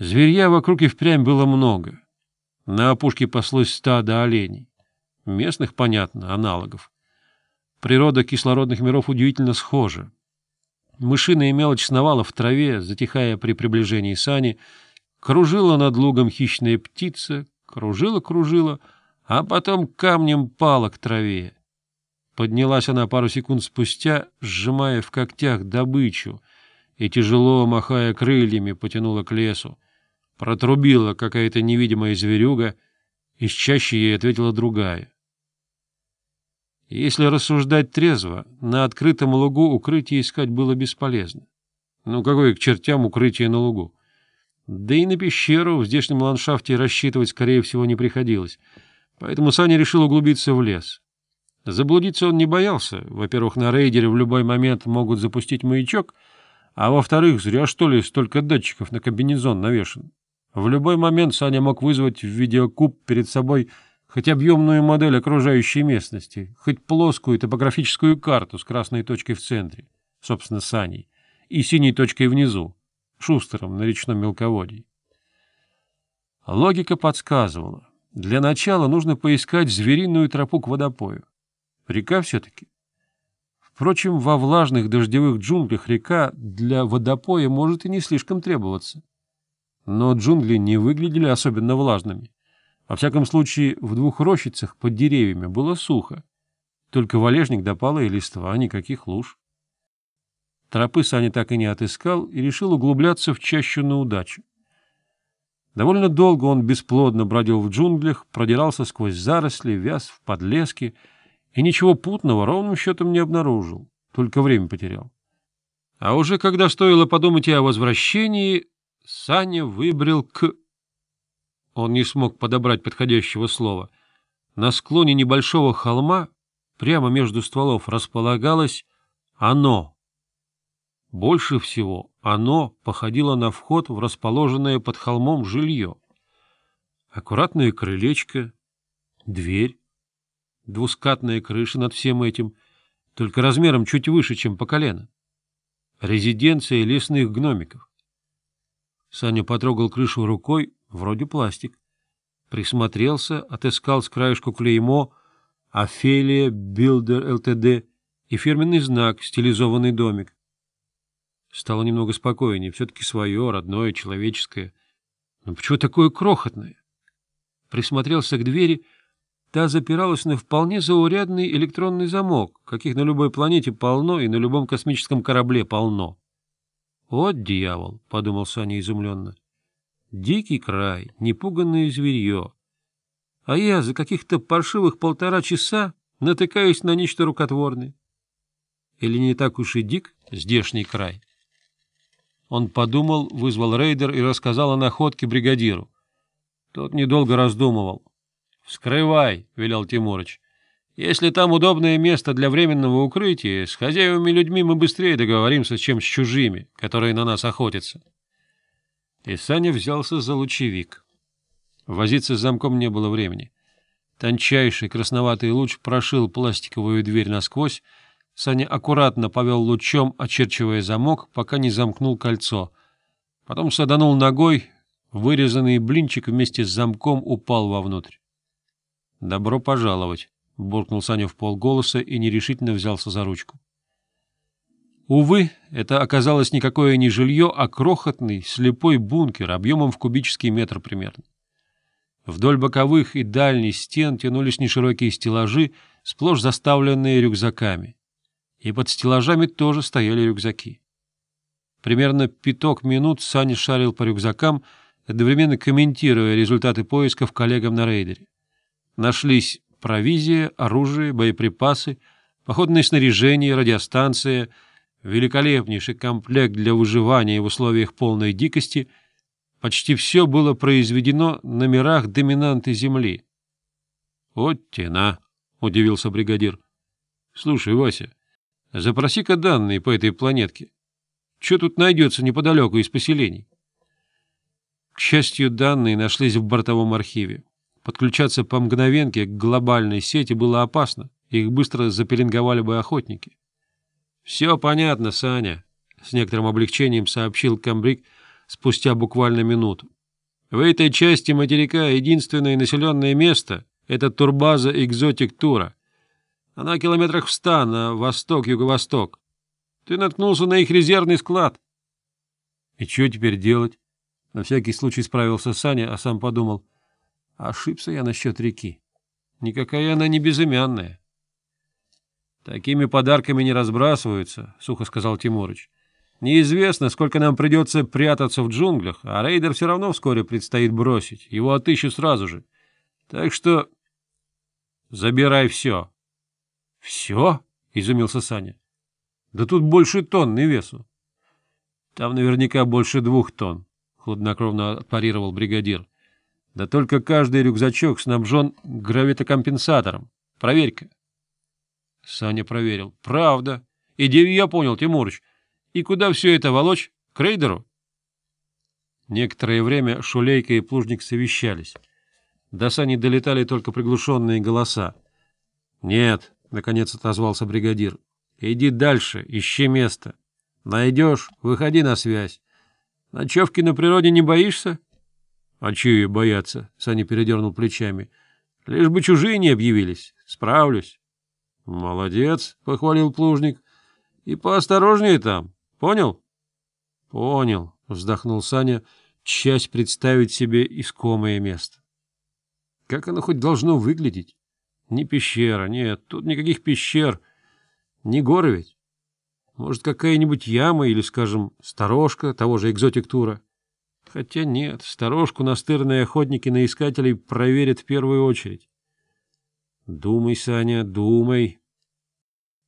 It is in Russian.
Зверья вокруг и впрямь было много. На опушке паслось стадо оленей. Местных, понятно, аналогов. Природа кислородных миров удивительно схожа. Мышиная мелочь сновала в траве, затихая при приближении сани, кружила над лугом хищная птица, кружила-кружила, а потом камнем пала к траве. Поднялась она пару секунд спустя, сжимая в когтях добычу, и, тяжело махая крыльями, потянула к лесу. Протрубила какая-то невидимая зверюга, и чаще ей ответила другая. Если рассуждать трезво, на открытом лугу укрытие искать было бесполезно. Ну, какое к чертям укрытие на лугу? Да и на пещеру в здешнем ландшафте рассчитывать, скорее всего, не приходилось, поэтому Саня решил углубиться в лес. Заблудиться он не боялся. Во-первых, на рейдере в любой момент могут запустить маячок, а во-вторых, зря, что ли, столько датчиков на комбинезон навешано. В любой момент Саня мог вызвать в видеокуб перед собой хоть объемную модель окружающей местности, хоть плоскую топографическую карту с красной точкой в центре, собственно, Саней, и синей точкой внизу, шустером на речном мелководье. Логика подсказывала. Для начала нужно поискать звериную тропу к водопою. Река все-таки. Впрочем, во влажных дождевых джунглях река для водопоя может и не слишком требоваться но джунгли не выглядели особенно влажными. Во всяком случае, в двух рощицах под деревьями было сухо. Только валежник допало и листва, а никаких луж. Тропы Саня так и не отыскал и решил углубляться в чащу на удачу. Довольно долго он бесплодно бродил в джунглях, продирался сквозь заросли, вяз в подлеске и ничего путного ровным счетом не обнаружил, только время потерял. А уже когда стоило подумать и о возвращении, Саня выбрел к... Он не смог подобрать подходящего слова. На склоне небольшого холма, прямо между стволов, располагалось оно. Больше всего оно походило на вход в расположенное под холмом жилье. Аккуратное крылечко, дверь, двускатная крыша над всем этим, только размером чуть выше, чем по колено. Резиденция лесных гномиков. Саня потрогал крышу рукой, вроде пластик. Присмотрелся, отыскал с краешку клеймо «Офелия Билдер ЛТД» и фирменный знак «Стилизованный домик». Стало немного спокойнее, все-таки свое, родное, человеческое. Но почему такое крохотное? Присмотрелся к двери, та запиралась на вполне заурядный электронный замок, каких на любой планете полно и на любом космическом корабле полно. «Вот дьявол!» — подумал Саня изумленно. «Дикий край, непуганное зверье. А я за каких-то паршивых полтора часа натыкаюсь на нечто рукотворное. Или не так уж и дик здешний край?» Он подумал, вызвал рейдер и рассказал о находке бригадиру. Тот недолго раздумывал. «Вскрывай!» — велел Тимурыч. Если там удобное место для временного укрытия, с хозяевами людьми мы быстрее договоримся, чем с чужими, которые на нас охотятся. И Саня взялся за лучевик. Возиться с замком не было времени. Тончайший красноватый луч прошил пластиковую дверь насквозь. Саня аккуратно повел лучом, очерчивая замок, пока не замкнул кольцо. Потом саданул ногой, вырезанный блинчик вместе с замком упал вовнутрь. «Добро пожаловать!» буркнул Саня в полголоса и нерешительно взялся за ручку. Увы, это оказалось никакое не жилье, а крохотный, слепой бункер объемом в кубический метр примерно. Вдоль боковых и дальних стен тянулись неширокие стеллажи, сплошь заставленные рюкзаками. И под стеллажами тоже стояли рюкзаки. Примерно пяток минут Саня шарил по рюкзакам, одновременно комментируя результаты поисков коллегам на рейдере. Нашлись провизия, оружие, боеприпасы, походное снаряжение, радиостанция, великолепнейший комплект для выживания в условиях полной дикости — Почти все было произведено на мирах доминанты Земли. — Вот тена, — удивился бригадир. — Слушай, Вася, запроси-ка данные по этой планетке. Что тут найдется неподалеку из поселений? К счастью, данные нашлись в бортовом архиве. Подключаться по мгновенке к глобальной сети было опасно, их быстро запеленговали бы охотники. — Все понятно, Саня, — с некоторым облегчением сообщил Камбрик спустя буквально минуту. — В этой части материка единственное населенное место — это турбаза «Экзотик Тура». Она километрах в ста на восток-юго-восток. Ты наткнулся на их резервный склад. — И что теперь делать? На всякий случай справился Саня, а сам подумал — Ошибся я насчет реки. Никакая она не безымянная. — Такими подарками не разбрасываются, — сухо сказал Тимурыч. — Неизвестно, сколько нам придется прятаться в джунглях, а рейдер все равно вскоре предстоит бросить. Его отыщут сразу же. Так что... — Забирай все. — Все? — изумился Саня. — Да тут больше тонны весу. — Там наверняка больше двух тонн, — хладнокровно отпарировал бригадир. — да только каждый рюкзачок снабжен гравитокомпенсатором. Проверь-ка. Саня проверил. Правда. Идею я понял, Тимурыч. И куда все это волочь? К рейдеру? Некоторое время Шулейка и Плужник совещались. До Сани долетали только приглушенные голоса. — Нет, — наконец отозвался бригадир, — иди дальше, ищи место. Найдешь, выходи на связь. Ночевки на природе не боишься? —— А чего бояться? — Саня передернул плечами. — Лишь бы чужие не объявились. Справлюсь. — Молодец, — похвалил плужник. — И поосторожнее там. Понял? — Понял, — вздохнул Саня, часть представить себе искомое место. Как оно хоть должно выглядеть? Не пещера, нет, тут никаких пещер. Не горы ведь. Может, какая-нибудь яма или, скажем, сторожка того же экзотик-тура. — Хотя нет, сторожку настырные охотники на искателей проверят в первую очередь. «Думай, Саня, думай»,